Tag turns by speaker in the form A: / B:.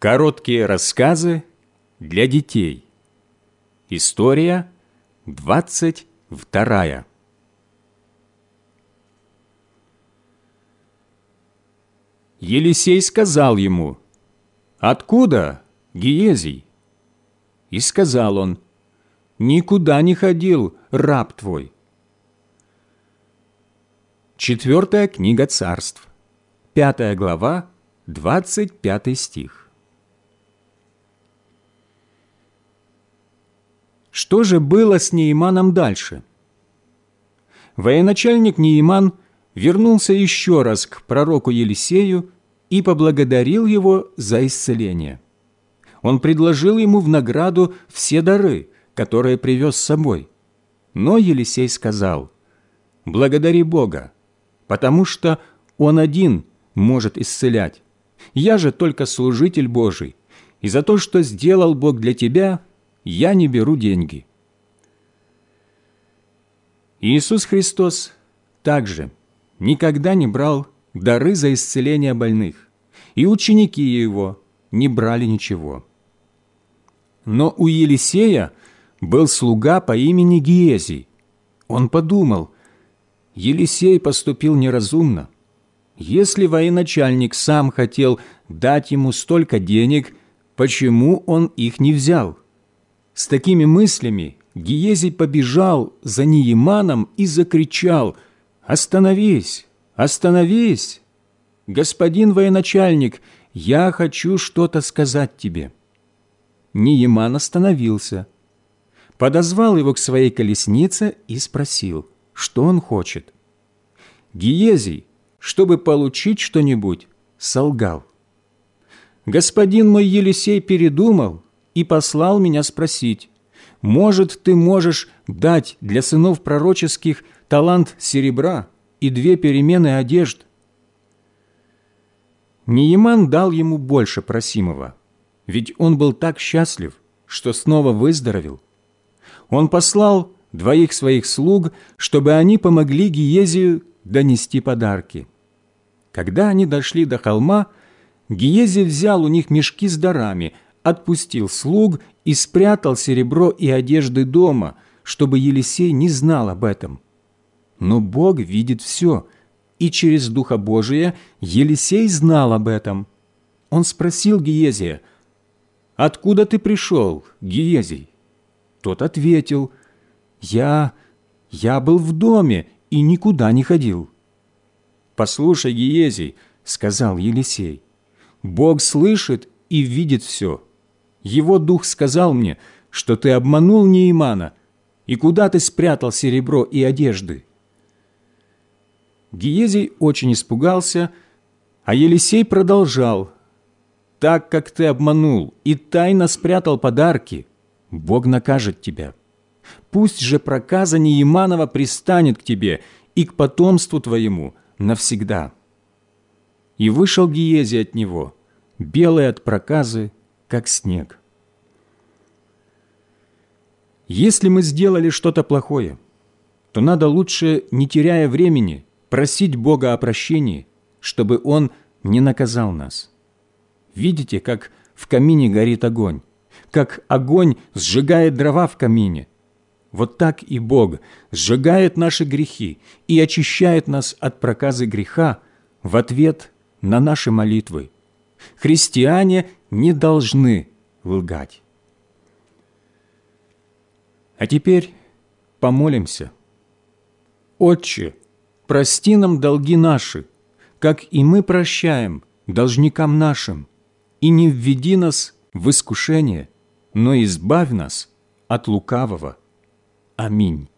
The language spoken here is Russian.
A: Короткие рассказы для детей. История 22. Елисей сказал ему, «Откуда, Гиезий?» И сказал он, «Никуда не ходил раб твой». Четвертая книга царств, пятая глава, двадцать пятый стих. Что же было с Неиманом дальше? Военачальник Неиман вернулся еще раз к пророку Елисею и поблагодарил его за исцеление. Он предложил ему в награду все дары, которые привез с собой. Но Елисей сказал, «Благодари Бога, потому что Он один может исцелять. Я же только служитель Божий, и за то, что сделал Бог для тебя, я не беру деньги». Иисус Христос также никогда не брал дары за исцеление больных, и ученики Его не брали ничего. Но у Елисея был слуга по имени Гиезий. Он подумал, Елисей поступил неразумно. Если военачальник сам хотел дать ему столько денег, почему он их не взял? С такими мыслями Гиезий побежал за Нееманом и закричал «Остановись! Остановись! Господин военачальник, я хочу что-то сказать тебе». Нееман остановился, подозвал его к своей колеснице и спросил, что он хочет. Гиезий, чтобы получить что-нибудь, солгал. «Господин мой Елисей передумал и послал меня спросить, может, ты можешь дать для сынов пророческих талант серебра и две перемены одежд?» Нееман дал ему больше просимого, ведь он был так счастлив, что снова выздоровел. Он послал двоих своих слуг, чтобы они помогли Гиезию донести подарки. Когда они дошли до холма, Гиези взял у них мешки с дарами, отпустил слуг и спрятал серебро и одежды дома, чтобы Елисей не знал об этом. Но Бог видит все, и через Духа Божия Елисей знал об этом. Он спросил Гиезия, «Откуда ты пришел, Гиезий?» Тот ответил, «Я... я был в доме и никуда не ходил». «Послушай, Гиезий», — сказал Елисей, «Бог слышит и видит все. Его дух сказал мне, что ты обманул Неимана, и куда ты спрятал серебро и одежды?» Гиезий очень испугался, а Елисей продолжал. «Так как ты обманул и тайно спрятал подарки, Бог накажет тебя. Пусть же проказа Неиманова пристанет к тебе и к потомству твоему навсегда». И вышел Гиезий от него, белый от проказы, как снег. Если мы сделали что-то плохое, то надо лучше, не теряя времени, просить Бога о прощении, чтобы Он не наказал нас. Видите, как в камине горит огонь, как огонь сжигает дрова в камине. Вот так и Бог сжигает наши грехи и очищает нас от проказы греха в ответ на наши молитвы. Христиане не должны лгать. А теперь помолимся. Отче, прости нам долги наши, как и мы прощаем должникам нашим, и не введи нас в искушение, но избавь нас от лукавого. Аминь.